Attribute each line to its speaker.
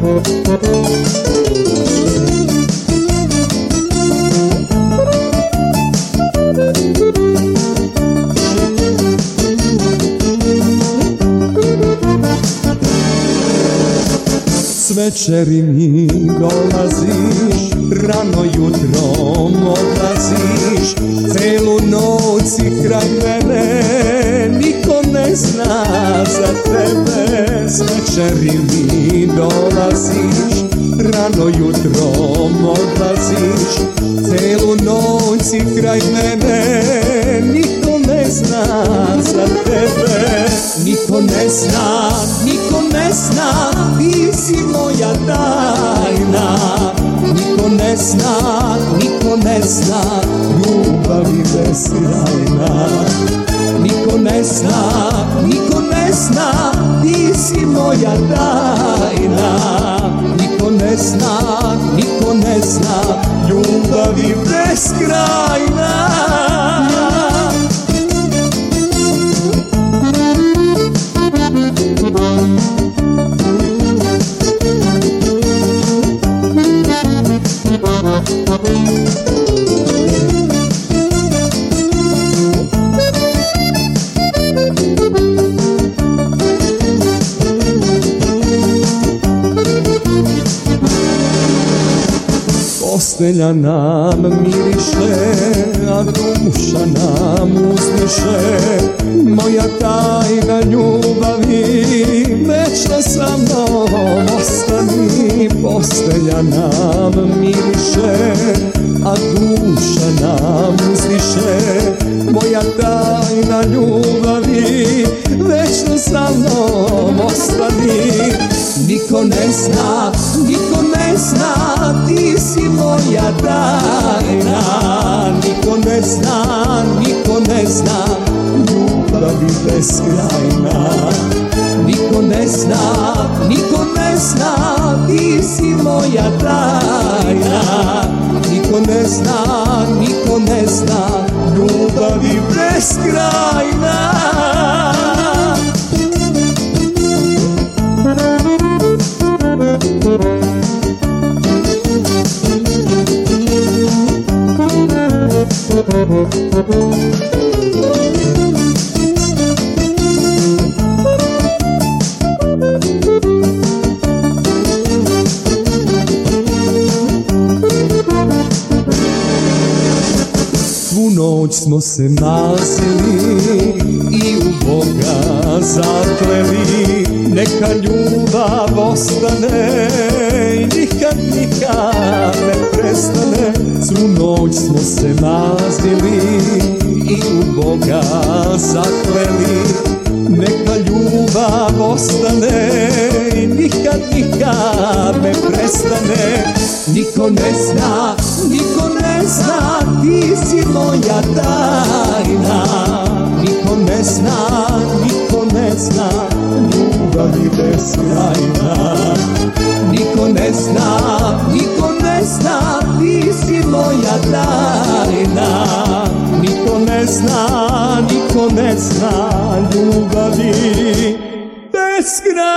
Speaker 1: Večeri mi dolaziš, rano jutrom odlaziš, celu noć si kraj mene, ne zna za tebe. S večeri mi dolaziš, rano jutrom odlaziš, celu noć si kraj mene, niko ne zna za tebe. Niko ne zna, niko ne zna, ti si moja tajna. Niko ne zna, niko ne zna, ljubavi beskrajna. Niko ne zna, niko ne zna, ti si moja tajna. Niko ne zna, niko ne zna, Postelja nam miriše, a duša nam uzdiše Moja tajna ljubavi, večno sa mnom ostani. Postelja nam miriše, a duša nam uzdiše Moja tajna ljubavi, večno sa mnom ostani. Niko ne zna, moja tajna. Niko ne zna, niko ne zna, ljubavi beskrajna. Niko ne zna, niko ne zna, ti si moja tajna. Niko ne zna, niko ne zna, ljubavi beskrajna. Noć smo se mazili i u Boga zakleli. Neka ljubav ostane i nikad, nikad ne prestane. Svu noć smo se mazili i u Boga zakleli. Neka ljubav ostane i nikad, nikad ne prestane. Niko ne zna, niko ne zna, ti si moja tajna. Niko ne zna, niko ne zna, ljubavi beskrajna. Niko ne zna, niko ne zna, ti si moja tajna zna, niko ne zna, ljubavi. Beskrajna